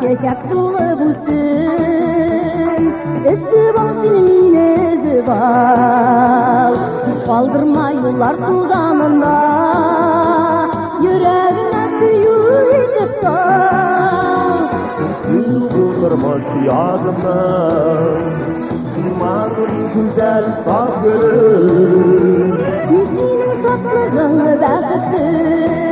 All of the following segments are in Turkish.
Çeşek dolu büsün Esi bal senin ezi bal Kaldırma yollar dudağımda. Yüreğine suyuyduk Kaldırma şu yağdımda Dumanın güzel saf gülü Yüzünün tatlı gönlü bezesi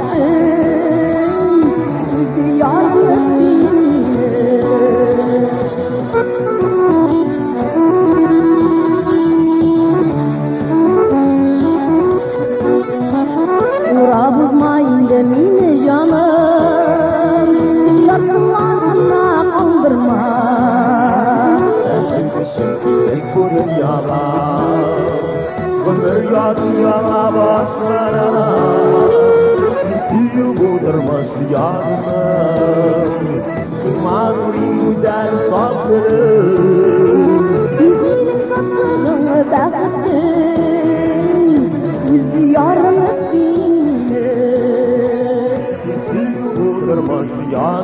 Hallelujah.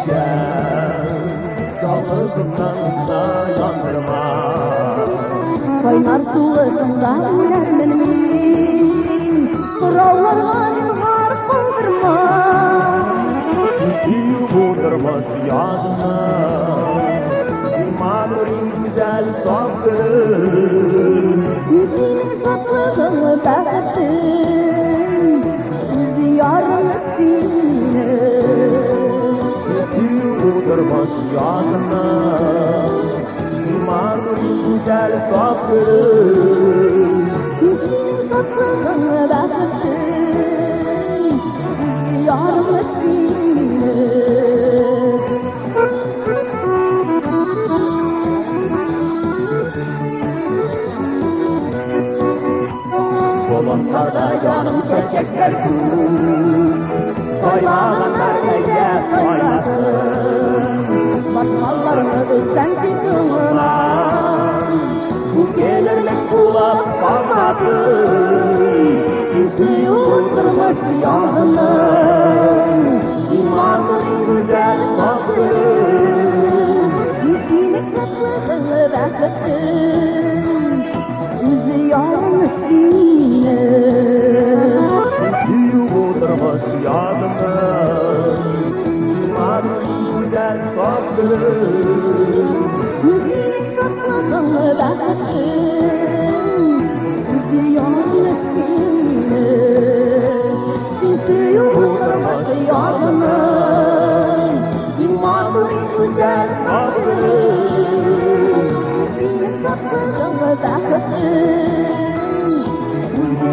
ateşe Yalnızından da yandırma Kaynar sularından yermen mi? Kurallarına ilhar kaldırma. Yüzüyü vurdurmaz yanına Mağdurin güzel saftır Yüzünün şatlığını tatlı kırmaz rüyasında Marmur'un güzel safları Yüzünün saklını bastın Yarım ettiğini Kolonlarda yanım çiçekler kurur Soylananlar ege soylananlar sensiz ılınan Bu gelirlik kulak kalmadı. Bizi yutturmuş yangının İmanın güzel bakı Yüzüne saklığını ben kıttım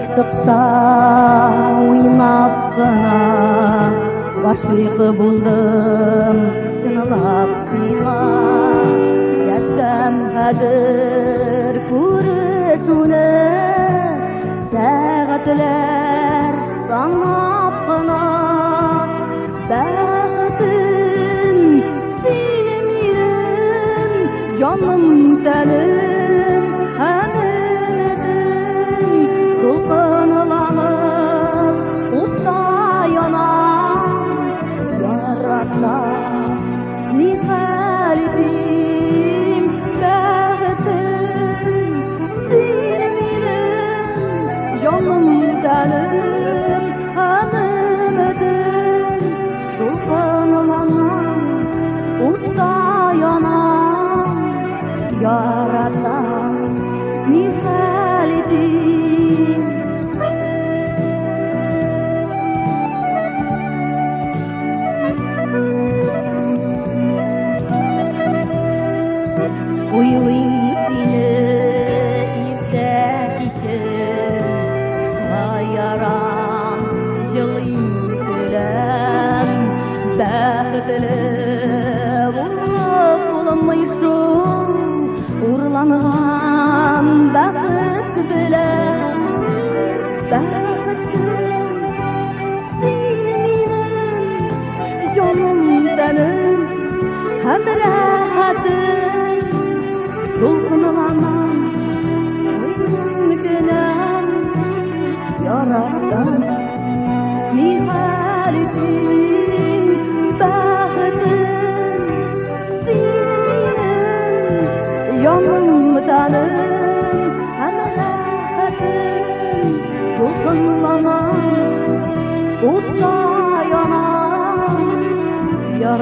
аштыҡта уйнап ҡына Башлиҡы булдым сынлап сиңа Йәтәм хәҙер күрешеүне Сәғәтләр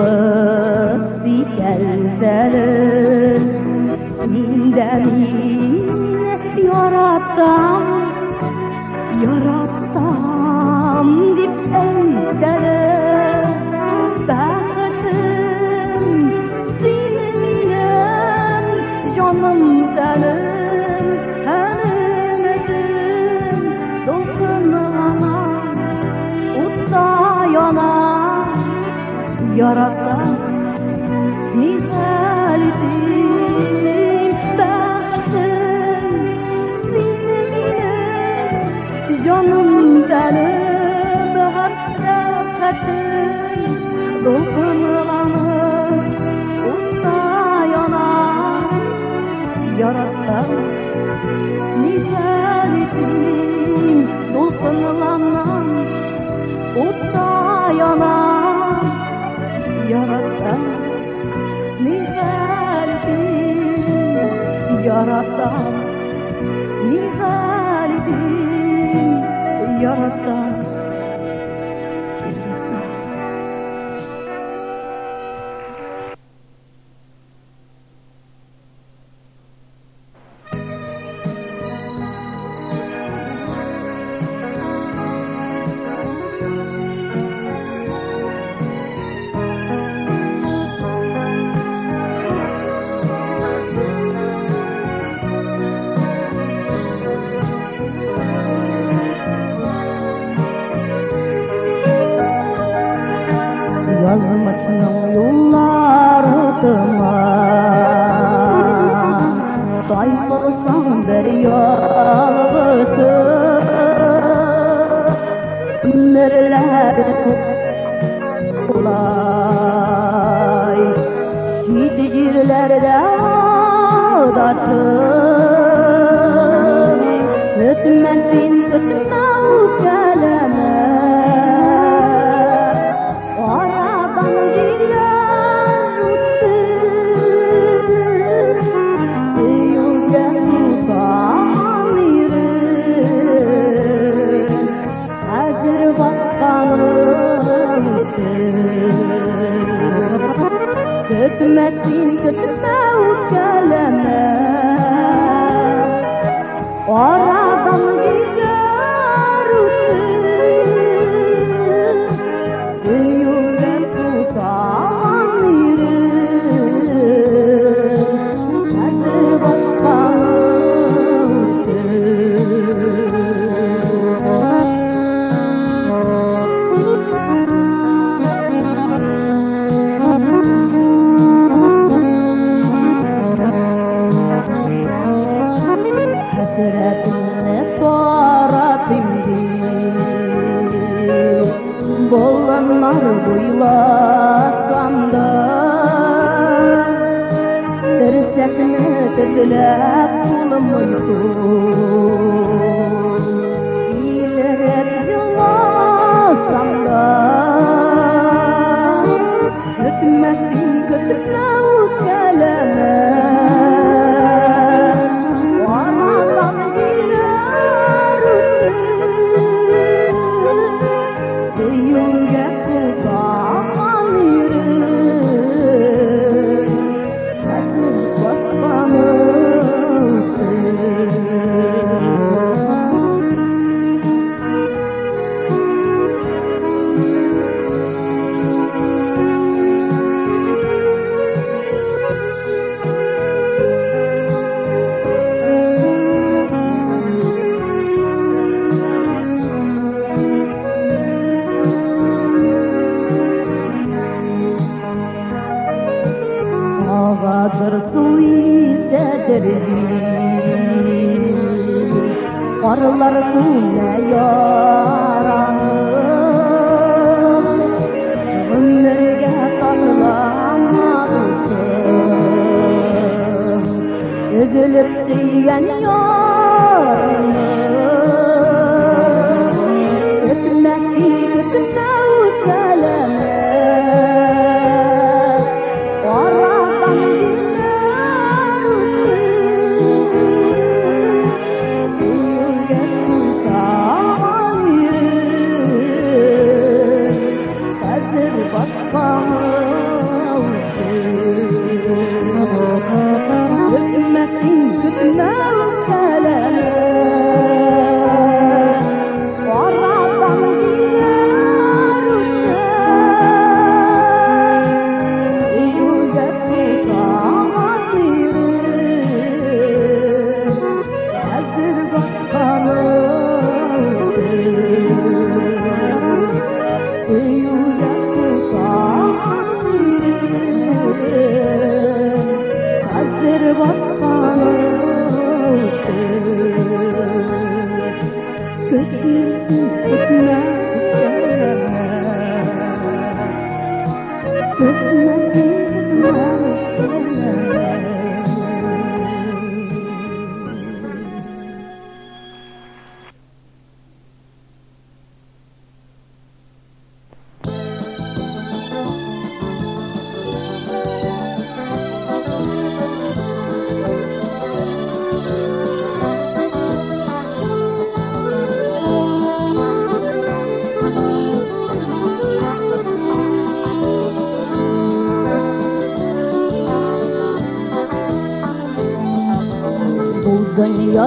ربك الدلال yaratan nihaldim bahtım senin canım benim. Bahar sefatim yaratan. Bollanlar buylasam da Dirsekni tedilep bulmuysun İlerek yılasam da Hükmetin kötüne 姑娘。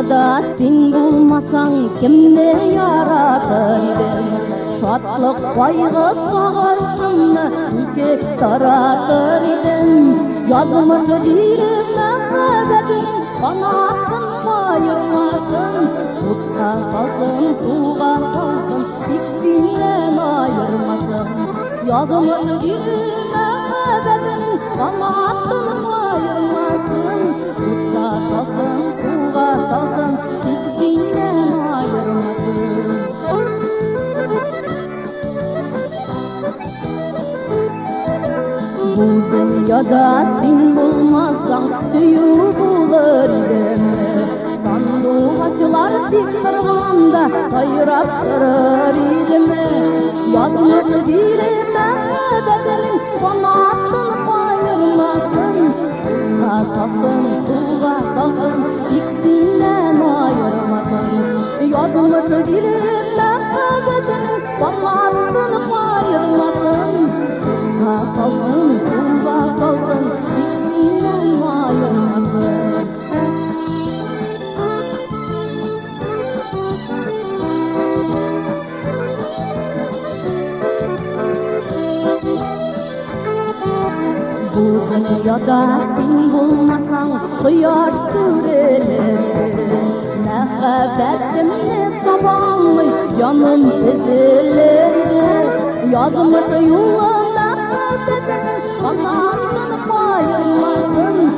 Dünyada sen bulmasan kimni yaratır idin Şatlık kaygı sağarsınlı nişek taratır idin Yazmış dilim mehrebetin kanatın ayırmasın Tutsa salsın suğa salsın ikisinden ayırmasın Yazmış dilim mehrebetin kanatın ayırmasın Bu dünyada sen bulmazsan suyu bulur idim Sandığı açılar dik kırganda sayrap durur idim Yazmış dilime bedelimin kanatını ayırmasın Sasasın suğa salsın Yazması dilimden kadetin Bana attın ayrılmasın Kasalsın, kurda kalsın. Hiçbirinden ayrılmasın. Bu dünyada sen bulmasan Kıyar süreli. Muhabbetimni tabanlı Canım ezilir Yazmış yolum muhabbetin Kanatını kayırmasın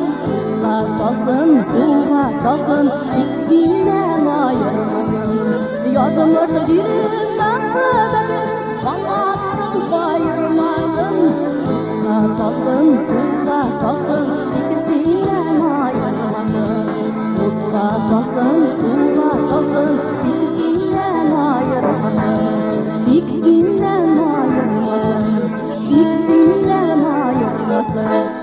Suğa salsın, suğa salsın İkisinden ayırmasın Yazmış dilim muhabbetin Kanatını kayırmasın Suğa salsın, suğa salsın İkisinden ayırmasın Suğa salsın, suğa salsın İkisinden ayırmasın İkisinden ayırmasın İkisinden ayırmasın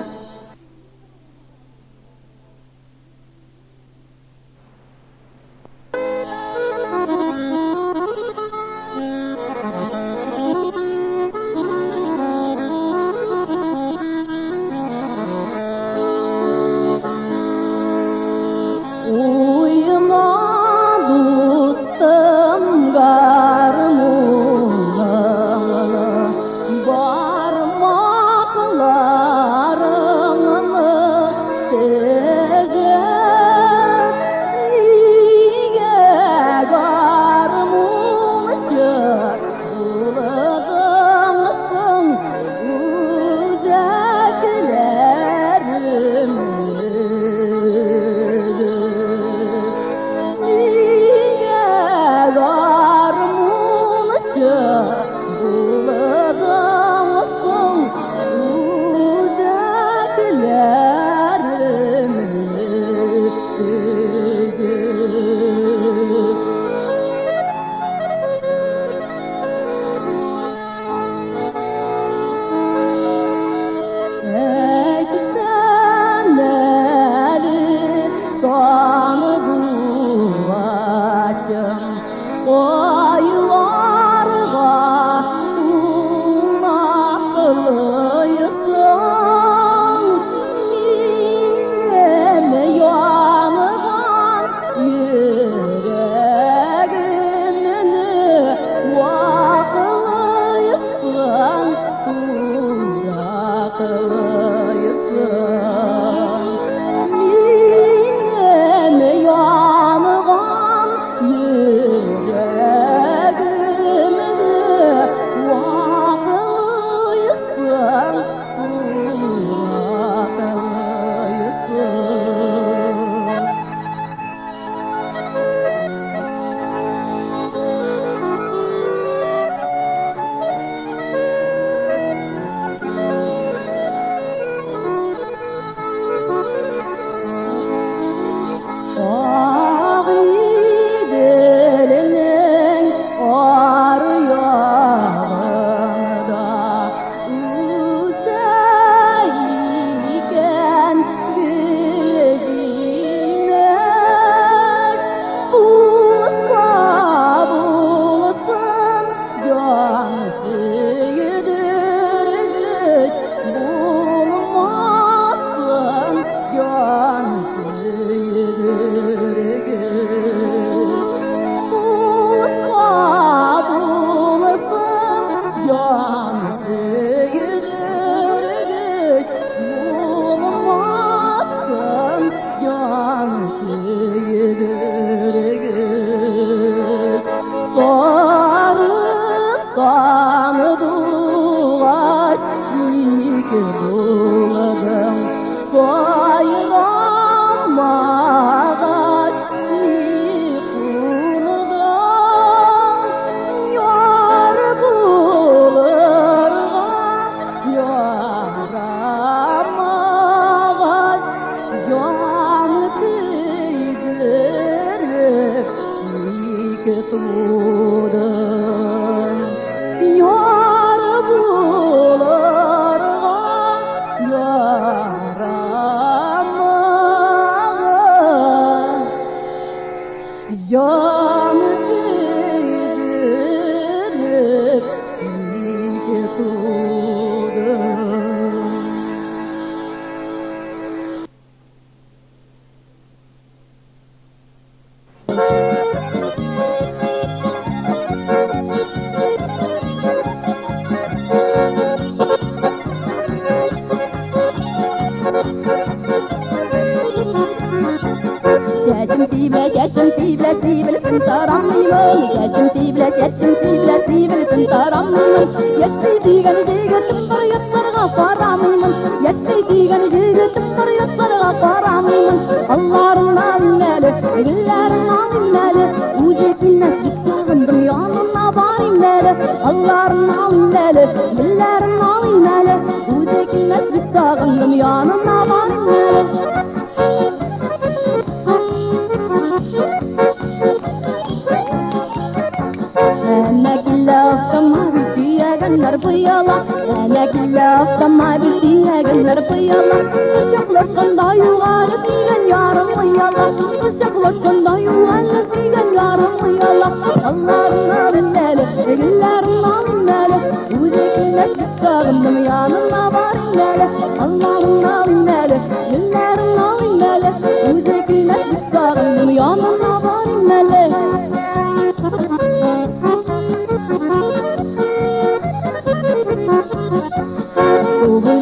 Yes, we dig and dig and dig بدي أقلر بيلا أنا كلا فما بدي أقلر بيلا شغلة قندا يغالي سيغن يارم ويلا شغلة قندا يغالي سيغن يارم ويلا الله النار الليلة إقلر النار الليلة وذيك الناس تستغنم يا نار الليلة الله النار الليلة إقلر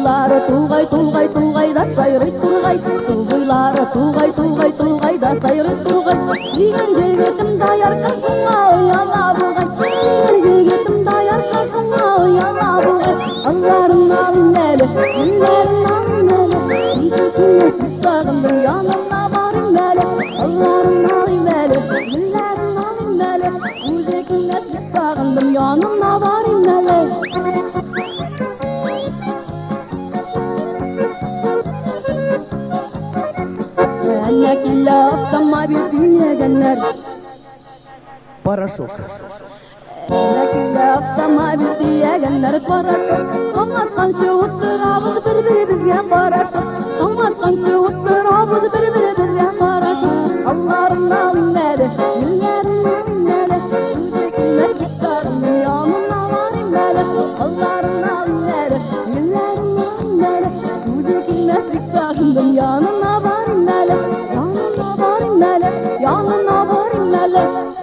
Су буйлары туғай туғай туғай да сайрый турғай Су буйлары туғай туғай туғай да сайрый турғай Сүйген жігітім даяр қасыңа ұяла бұғай Сүйген жігітім даяр қасыңа ұяла бұғай Алларың алын әлі, әллерің алын әлі Сүйген күні сағындым yanımda varım әлі Алларың алын әлі, әллерің алын әлі edenler para çok. Lakin yaptama bir diyegenler para çok. Donlatkan şehuttur havuz birbiri bizgen para çok. Donlatkan şehuttur havuz birbiri bizgen para çok. Allah'ın namledi. Millet love.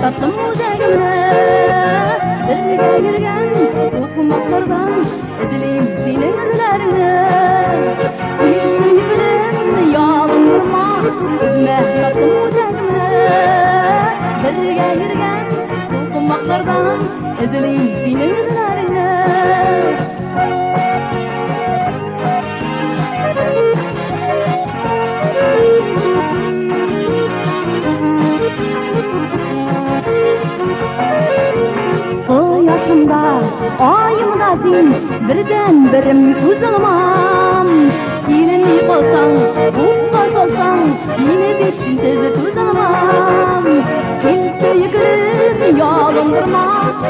Tatlım uzagimni Birge yürgen okumaklardan Ezileyim senin izlerini Seni sevgilim yalandırma Üzme. Tatlım uzagimni Birge yürgen okumaklardan Ezileyim senin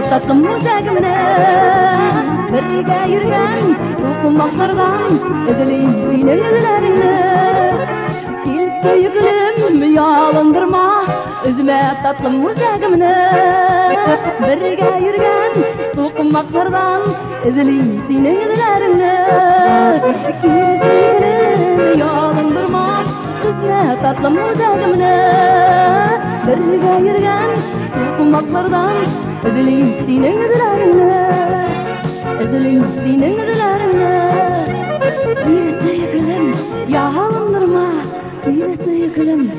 tatlım ocağımdan Birlikte yürgen okunmaklardan Ezileyim zeyler yüzlerini Gel sevgilim yalındırma Özüme tatlım ocağımını Birlikte yürgen okunmaklardan Ezileyim zeyler yüzlerini Gel sevgilim yalındırma Özüme tatlım ocağımını Birlikte yürgen kulaklardan Ezileyim senin dilerimle Ezileyim senin dilerimle Birisi yıkılım ya halındırma Birisi yıkılım